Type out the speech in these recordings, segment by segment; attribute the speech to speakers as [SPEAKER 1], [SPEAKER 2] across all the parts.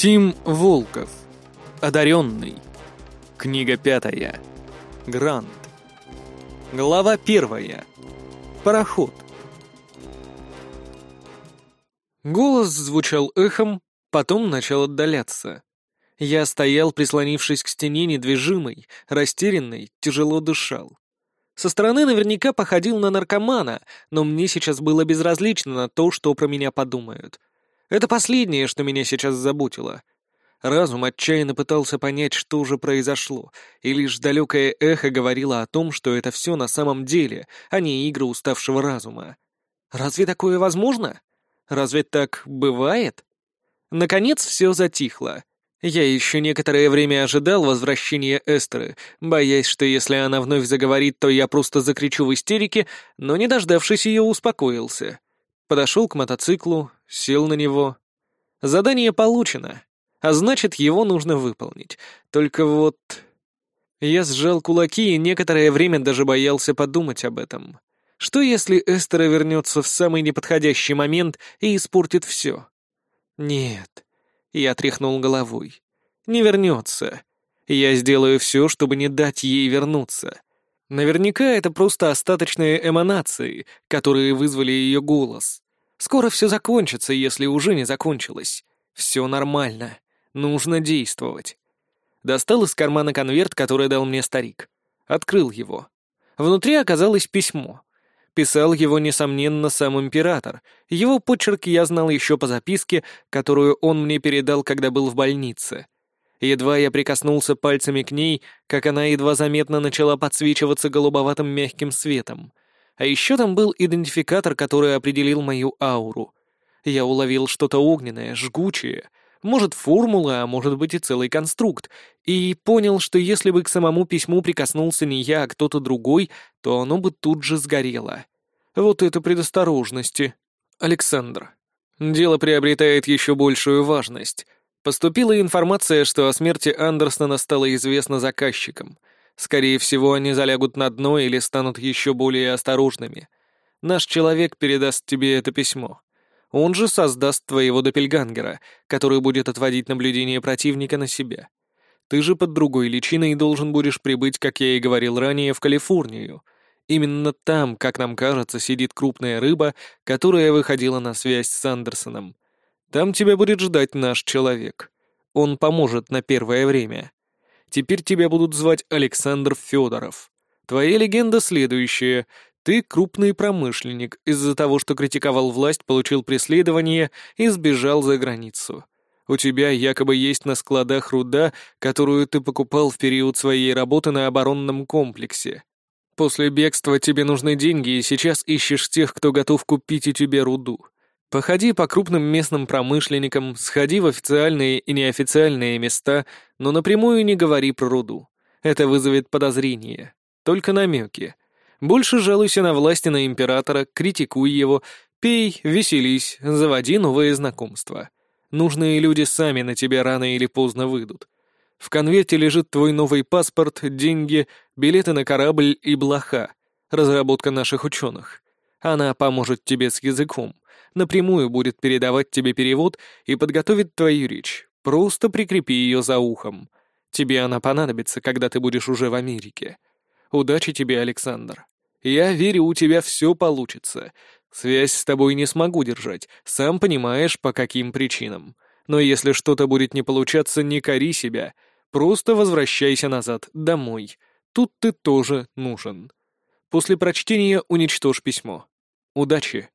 [SPEAKER 1] Тим Волков. Одаренный. Книга пятая. Грант. Глава первая. Пароход. Голос звучал эхом, потом начал отдаляться. Я стоял, прислонившись к стене недвижимый, растерянный, тяжело дышал. Со стороны наверняка походил на наркомана, но мне сейчас было безразлично на то, что про меня подумают. Это последнее, что меня сейчас заботило. Разум отчаянно пытался понять, что же произошло, и лишь далекое эхо говорило о том, что это все на самом деле, а не игры уставшего разума. Разве такое возможно? Разве так бывает? Наконец все затихло. Я еще некоторое время ожидал возвращения Эстеры, боясь, что если она вновь заговорит, то я просто закричу в истерике, но, не дождавшись ее, успокоился. Подошел к мотоциклу, сел на него. Задание получено, а значит, его нужно выполнить. Только вот... Я сжал кулаки и некоторое время даже боялся подумать об этом. Что если Эстера вернется в самый неподходящий момент и испортит все? Нет. Я тряхнул головой. Не вернется. Я сделаю все, чтобы не дать ей вернуться. Наверняка это просто остаточные эманации, которые вызвали ее голос. Скоро все закончится, если уже не закончилось. Все нормально. Нужно действовать. Достал из кармана конверт, который дал мне старик. Открыл его. Внутри оказалось письмо. Писал его, несомненно, сам император. Его почерк я знал еще по записке, которую он мне передал, когда был в больнице. Едва я прикоснулся пальцами к ней, как она едва заметно начала подсвечиваться голубоватым мягким светом. А еще там был идентификатор, который определил мою ауру. Я уловил что-то огненное, жгучее, может, формула, а может быть и целый конструкт, и понял, что если бы к самому письму прикоснулся не я, а кто-то другой, то оно бы тут же сгорело. Вот это предосторожности. Александр. Дело приобретает еще большую важность. Поступила информация, что о смерти Андерсона стало известно заказчикам. Скорее всего, они залягут на дно или станут еще более осторожными. Наш человек передаст тебе это письмо. Он же создаст твоего допельгангера, который будет отводить наблюдение противника на себя. Ты же под другой личиной должен будешь прибыть, как я и говорил ранее, в Калифорнию. Именно там, как нам кажется, сидит крупная рыба, которая выходила на связь с Андерсоном. Там тебя будет ждать наш человек. Он поможет на первое время. Теперь тебя будут звать Александр Федоров. Твоя легенда следующая. Ты крупный промышленник, из-за того, что критиковал власть, получил преследование и сбежал за границу. У тебя якобы есть на складах руда, которую ты покупал в период своей работы на оборонном комплексе. После бегства тебе нужны деньги, и сейчас ищешь тех, кто готов купить у тебя руду. Походи по крупным местным промышленникам, сходи в официальные и неофициальные места, но напрямую не говори про руду. Это вызовет подозрение. Только намеки. Больше жалуйся на власти на императора, критикуй его, пей, веселись, заводи новые знакомства. Нужные люди сами на тебя рано или поздно выйдут. В конверте лежит твой новый паспорт, деньги, билеты на корабль и блоха. Разработка наших ученых. Она поможет тебе с языком. Напрямую будет передавать тебе перевод и подготовит твою речь. Просто прикрепи ее за ухом. Тебе она понадобится, когда ты будешь уже в Америке. Удачи тебе, Александр. Я верю, у тебя все получится. Связь с тобой не смогу держать, сам понимаешь, по каким причинам. Но если что-то будет не получаться, не кори себя. Просто возвращайся назад, домой. Тут ты тоже нужен. После прочтения уничтожь письмо. Удачи.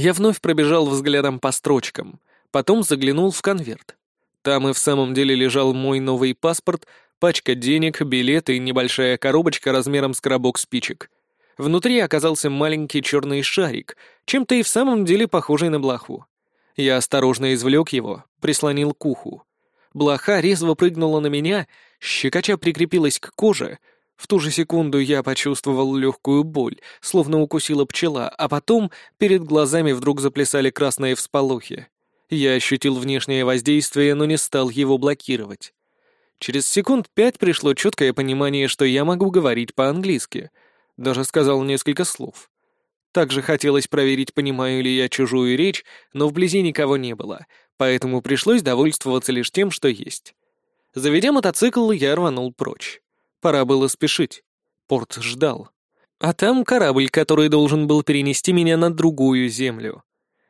[SPEAKER 1] Я вновь пробежал взглядом по строчкам, потом заглянул в конверт. Там и в самом деле лежал мой новый паспорт, пачка денег, билеты и небольшая коробочка размером с коробок спичек. Внутри оказался маленький черный шарик, чем-то и в самом деле похожий на блоху. Я осторожно извлек его, прислонил к уху. Блоха резво прыгнула на меня, щекоча прикрепилась к коже. В ту же секунду я почувствовал легкую боль, словно укусила пчела, а потом перед глазами вдруг заплясали красные всполохи. Я ощутил внешнее воздействие, но не стал его блокировать. Через секунд пять пришло четкое понимание, что я могу говорить по-английски. Даже сказал несколько слов. Также хотелось проверить, понимаю ли я чужую речь, но вблизи никого не было, поэтому пришлось довольствоваться лишь тем, что есть. Заведя мотоцикл, я рванул прочь. Пора было спешить. Порт ждал. А там корабль, который должен был перенести меня на другую землю.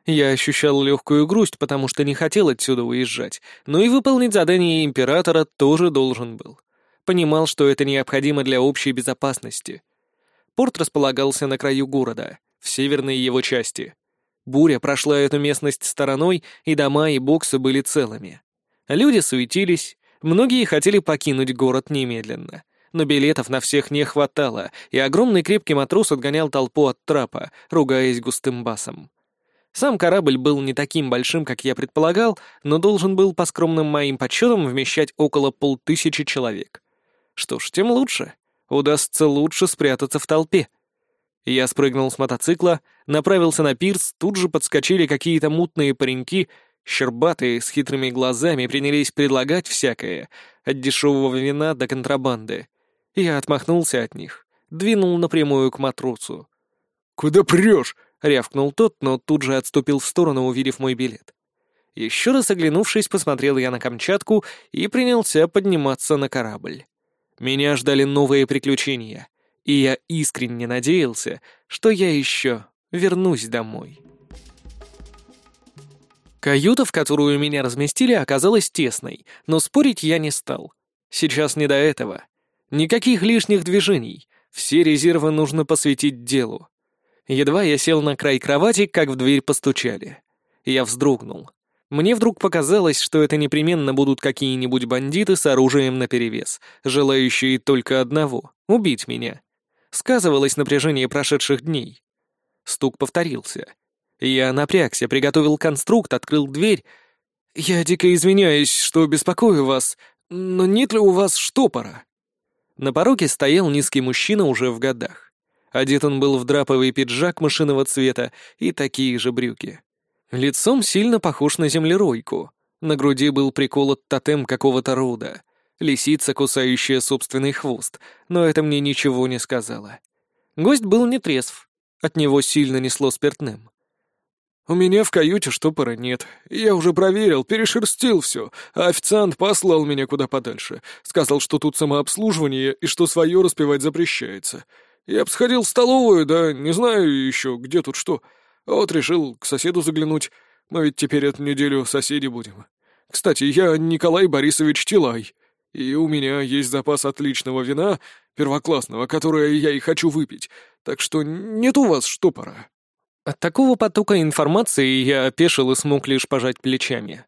[SPEAKER 1] Я ощущал легкую грусть, потому что не хотел отсюда уезжать, но и выполнить задание императора тоже должен был. Понимал, что это необходимо для общей безопасности. Порт располагался на краю города, в северной его части. Буря прошла эту местность стороной, и дома и боксы были целыми. Люди суетились, многие хотели покинуть город немедленно но билетов на всех не хватало, и огромный крепкий матрос отгонял толпу от трапа, ругаясь густым басом. Сам корабль был не таким большим, как я предполагал, но должен был, по скромным моим подсчетам, вмещать около полтысячи человек. Что ж, тем лучше. Удастся лучше спрятаться в толпе. Я спрыгнул с мотоцикла, направился на пирс, тут же подскочили какие-то мутные пареньки, щербатые, с хитрыми глазами, принялись предлагать всякое, от дешевого вина до контрабанды. Я отмахнулся от них, двинул напрямую к матросу.
[SPEAKER 2] «Куда прешь?»
[SPEAKER 1] — рявкнул тот, но тут же отступил в сторону, увидев мой билет. Еще раз оглянувшись, посмотрел я на Камчатку и принялся подниматься на корабль. Меня ждали новые приключения, и я искренне надеялся, что я еще вернусь домой. Каюта, в которую меня разместили, оказалась тесной, но спорить я не стал. Сейчас не до этого. Никаких лишних движений. Все резервы нужно посвятить делу. Едва я сел на край кровати, как в дверь постучали. Я вздрогнул. Мне вдруг показалось, что это непременно будут какие-нибудь бандиты с оружием наперевес, желающие только одного — убить меня. Сказывалось напряжение прошедших дней. Стук повторился. Я напрягся, приготовил конструкт, открыл дверь. «Я дико извиняюсь, что беспокою вас, но нет ли у вас штопора?» На пороге стоял низкий мужчина уже в годах. Одет он был в драповый пиджак машинного цвета и такие же брюки. Лицом сильно похож на землеройку. На груди был приколот тотем какого-то рода. Лисица, кусающая собственный хвост, но это мне ничего не сказала. Гость был не трезв. От него сильно несло спиртным.
[SPEAKER 2] «У меня в каюте штопора нет. Я уже проверил, перешерстил все, а официант послал меня куда подальше. Сказал, что тут самообслуживание и что свое распивать запрещается. Я бы сходил в столовую, да не знаю еще, где тут что. А вот решил к соседу заглянуть. Мы ведь теперь эту неделю соседи будем. Кстати, я Николай Борисович Тилай, и у меня есть запас отличного вина, первоклассного, которое я и хочу выпить, так что нет у вас штопора».
[SPEAKER 1] От такого потока информации я опешил и смог лишь пожать плечами.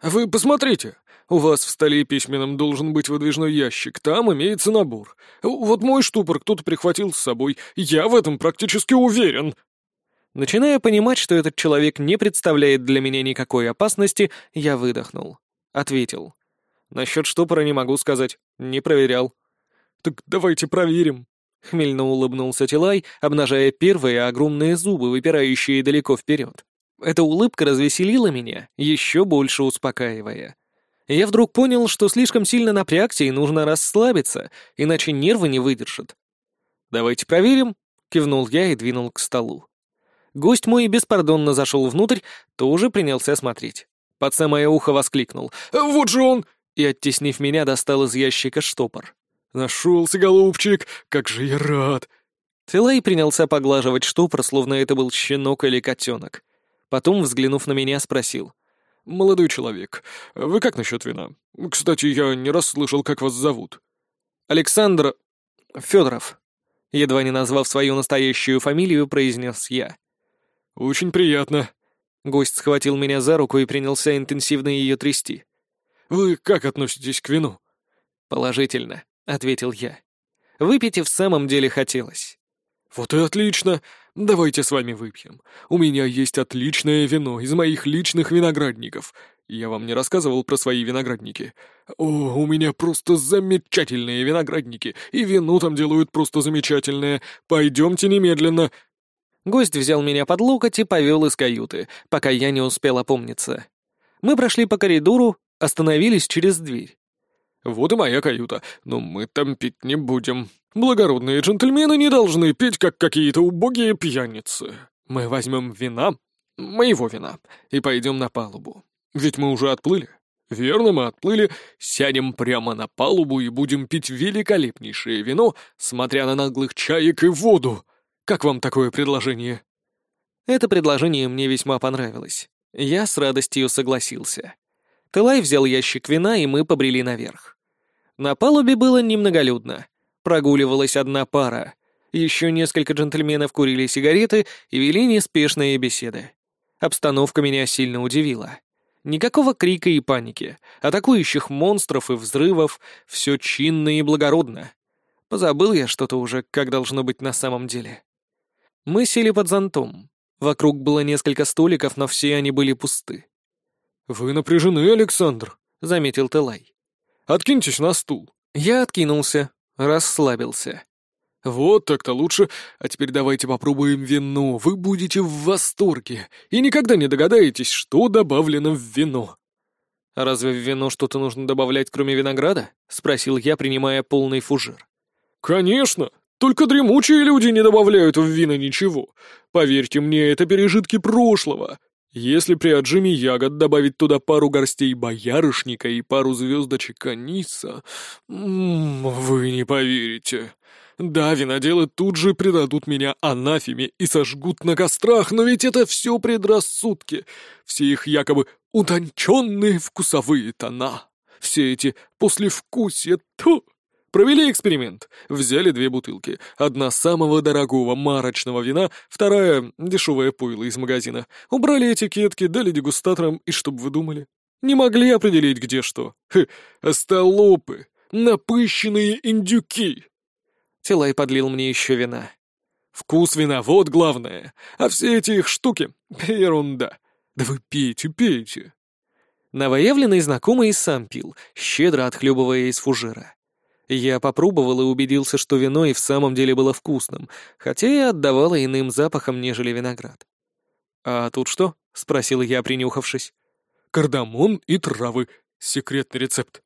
[SPEAKER 2] «Вы посмотрите, у вас в столе письменном должен быть выдвижной ящик, там имеется набор. Вот мой штупор кто-то прихватил с собой, я в этом практически уверен».
[SPEAKER 1] Начиная понимать, что этот человек не представляет для меня никакой опасности, я выдохнул. Ответил. «Насчет штопора не могу сказать, не проверял».
[SPEAKER 2] «Так давайте проверим», —
[SPEAKER 1] хмельно улыбнулся Тилай, обнажая первые огромные зубы, выпирающие далеко вперед. Эта улыбка развеселила меня, еще больше успокаивая. Я вдруг понял, что слишком сильно напрягся и нужно расслабиться, иначе нервы не выдержат. «Давайте проверим», — кивнул я и двинул к столу. Гость мой беспардонно зашел внутрь, тоже принялся смотреть. Под самое ухо воскликнул
[SPEAKER 2] «Вот же он!»
[SPEAKER 1] и, оттеснив меня, достал из ящика штопор.
[SPEAKER 2] «Нашелся, голубчик! Как же я рад!»
[SPEAKER 1] Тилай принялся поглаживать штопор, словно это был щенок или котенок. Потом, взглянув на меня, спросил.
[SPEAKER 2] «Молодой человек, вы как насчет вина? Кстати, я не раз слышал, как вас зовут».
[SPEAKER 1] «Александр... Федоров», едва не назвав свою настоящую фамилию, произнес я.
[SPEAKER 2] «Очень приятно».
[SPEAKER 1] Гость схватил меня за руку и принялся интенсивно ее трясти.
[SPEAKER 2] «Вы как относитесь к вину?»
[SPEAKER 1] «Положительно», — ответил я. «Выпить и в самом деле хотелось».
[SPEAKER 2] «Вот и отлично. Давайте с вами выпьем. У меня есть отличное вино из моих личных виноградников. Я вам не рассказывал про свои виноградники. О, у меня просто замечательные виноградники, и вино там делают просто замечательное. Пойдемте немедленно».
[SPEAKER 1] Гость взял меня под локоть и повел из каюты, пока я не успел опомниться. Мы прошли по коридору, остановились через дверь.
[SPEAKER 2] Вот и моя каюта, но мы там пить не будем. Благородные джентльмены не должны пить, как какие-то убогие пьяницы. Мы возьмем вина, моего вина, и пойдем на палубу. Ведь мы уже отплыли. Верно, мы отплыли, сядем прямо на палубу и будем пить великолепнейшее вино, смотря на наглых чаек и воду. Как вам такое предложение?»
[SPEAKER 1] Это предложение мне весьма понравилось. Я с радостью согласился. Тылай взял ящик вина, и мы побрели наверх. На палубе было немноголюдно. Прогуливалась одна пара. Еще несколько джентльменов курили сигареты и вели неспешные беседы. Обстановка меня сильно удивила. Никакого крика и паники, атакующих монстров и взрывов, все чинно и благородно. Позабыл я что-то уже, как должно быть на самом деле. Мы сели под зонтом. Вокруг было несколько столиков, но все они были пусты.
[SPEAKER 2] «Вы напряжены, Александр», —
[SPEAKER 1] заметил Телай.
[SPEAKER 2] «Откиньтесь на стул».
[SPEAKER 1] Я откинулся, расслабился.
[SPEAKER 2] «Вот так-то лучше. А теперь давайте попробуем вино. Вы будете в восторге и никогда не догадаетесь, что добавлено в вино».
[SPEAKER 1] «А разве в вино что-то нужно добавлять, кроме винограда?» — спросил я, принимая полный фужер.
[SPEAKER 2] «Конечно. Только дремучие люди не добавляют в вино ничего. Поверьте мне, это пережитки прошлого. Если при отжиме ягод добавить туда пару горстей боярышника и пару звездочек аниса... Вы не поверите. Да, виноделы тут же предадут меня анафеме и сожгут на кострах, но ведь это все предрассудки. Все их якобы утонченные вкусовые тона. Все эти послевкусия, ту. Провели эксперимент. Взяли две бутылки. Одна самого дорогого марочного вина, вторая — дешевое пойло из магазина. Убрали этикетки, дали дегустаторам, и чтоб вы думали? Не могли определить, где что. Хе, остолопы, напыщенные индюки.
[SPEAKER 1] Тилай подлил мне еще вина.
[SPEAKER 2] Вкус вина — вот главное. А все эти их штуки — ерунда. Да вы пейте, пейте.
[SPEAKER 1] Новоявленный знакомый и сам пил, щедро отхлебывая из фужера. Я попробовал и убедился, что вино и в самом деле было вкусным, хотя и отдавало иным запахом, нежели виноград. «А тут что?» — спросил я, принюхавшись.
[SPEAKER 2] «Кардамон и травы. Секретный рецепт».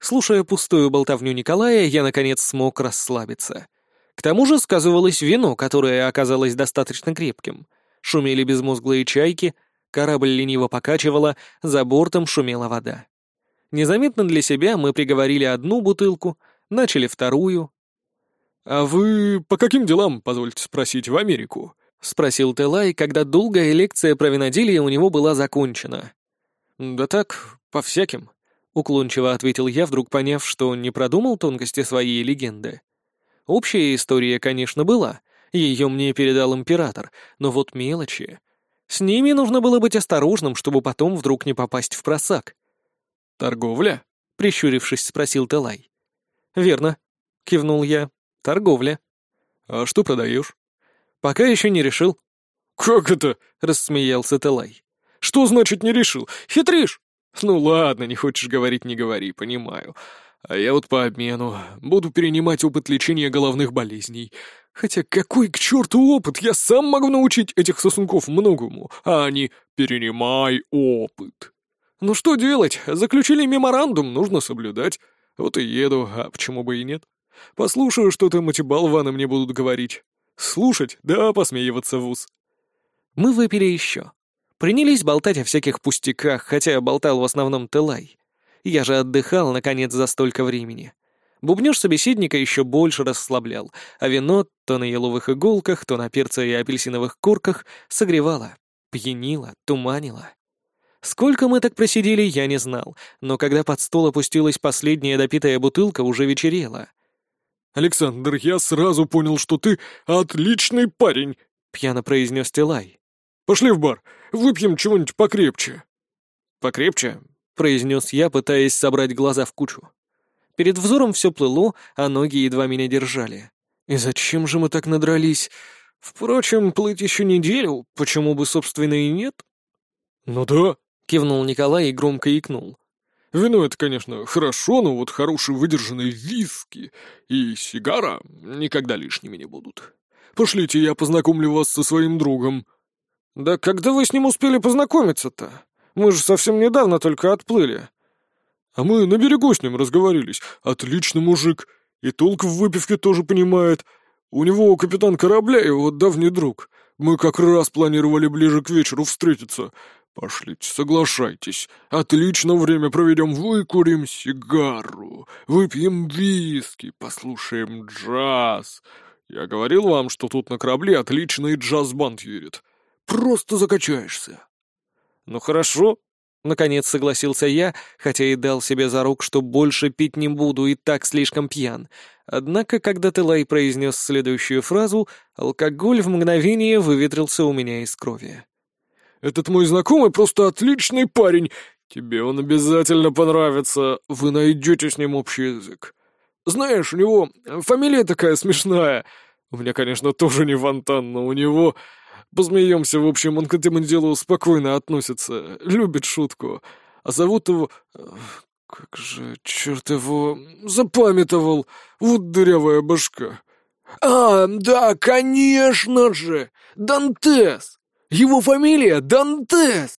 [SPEAKER 1] Слушая пустую болтовню Николая, я, наконец, смог расслабиться. К тому же сказывалось вино, которое оказалось достаточно крепким. Шумели безмозглые чайки, корабль лениво покачивало, за бортом шумела вода. Незаметно для себя мы приговорили одну бутылку, начали вторую.
[SPEAKER 2] «А вы по каким делам, позвольте спросить, в Америку?»
[SPEAKER 1] — спросил Телай, когда долгая лекция про виноделие у него была закончена.
[SPEAKER 2] «Да так, по всяким», —
[SPEAKER 1] уклончиво ответил я, вдруг поняв, что не продумал тонкости своей легенды. Общая история, конечно, была, ее мне передал император, но вот мелочи. С ними нужно было быть осторожным, чтобы потом вдруг не попасть в просак.
[SPEAKER 2] «Торговля?»
[SPEAKER 1] — прищурившись, спросил Телай. «Верно», — кивнул я. «Торговля».
[SPEAKER 2] «А что продаешь?»
[SPEAKER 1] «Пока еще не решил».
[SPEAKER 2] «Как это?»
[SPEAKER 1] — рассмеялся Телай.
[SPEAKER 2] «Что значит не решил? Хитришь?» «Ну ладно, не хочешь говорить, не говори, понимаю. А я вот по обмену буду перенимать опыт лечения головных болезней. Хотя какой к черту опыт? Я сам могу научить этих сосунков многому, а они «перенимай опыт». Ну что делать? Заключили меморандум, нужно соблюдать. Вот и еду, а почему бы и нет? Послушаю, что там эти болваны мне будут говорить. Слушать, да посмеиваться в ус.
[SPEAKER 1] Мы выпили еще. Принялись болтать о всяких пустяках, хотя болтал в основном Телай. Я же отдыхал, наконец, за столько времени. Бубнёж собеседника еще больше расслаблял, а вино то на еловых иголках, то на перце и апельсиновых корках согревало, пьянило, туманило. Сколько мы так просидели, я не знал, но когда под стол опустилась последняя допитая бутылка, уже вечерело.
[SPEAKER 2] «Александр, я сразу понял, что ты отличный парень», —
[SPEAKER 1] пьяно произнес Тилай.
[SPEAKER 2] «Пошли в бар, выпьем чего-нибудь покрепче».
[SPEAKER 1] «Покрепче?» — произнес я, пытаясь собрать глаза в кучу. Перед взором все плыло, а ноги едва меня держали. И зачем же мы так надрались? Впрочем, плыть еще неделю, почему бы, собственно, и нет?
[SPEAKER 2] «Ну да»,
[SPEAKER 1] Кивнул Николай и громко икнул.
[SPEAKER 2] «Вино — это, конечно, хорошо, но вот хорошие выдержанные виски и сигара никогда лишними не будут. Пошлите, я познакомлю вас со своим другом».
[SPEAKER 1] «Да когда вы с ним успели познакомиться-то? Мы же совсем недавно только отплыли».
[SPEAKER 2] «А мы на берегу с ним разговорились. Отличный мужик. И толк в выпивке тоже понимает. У него капитан корабля и его давний друг. Мы как раз планировали ближе к вечеру встретиться. «Пошлите, соглашайтесь. Отлично время проведем, выкурим сигару, выпьем виски, послушаем джаз. Я говорил вам, что тут на корабле отличный джаз-банд едет. Просто закачаешься».
[SPEAKER 1] «Ну хорошо», — наконец согласился я, хотя и дал себе за рук, что больше пить не буду и так слишком пьян. Однако, когда Телай произнес следующую фразу, алкоголь в мгновение выветрился у меня из крови.
[SPEAKER 2] Этот мой знакомый просто отличный парень. Тебе он обязательно понравится. Вы найдете с ним общий язык. Знаешь, у него фамилия такая смешная. У меня, конечно, тоже не фонтан, но у него... Посмеемся, в общем, он к этому делу спокойно относится, любит шутку. А зовут его... Как же, черт его... Запамятовал. Вот дырявая башка. А, да, конечно же! Дантес! Его фамилия Дантес!»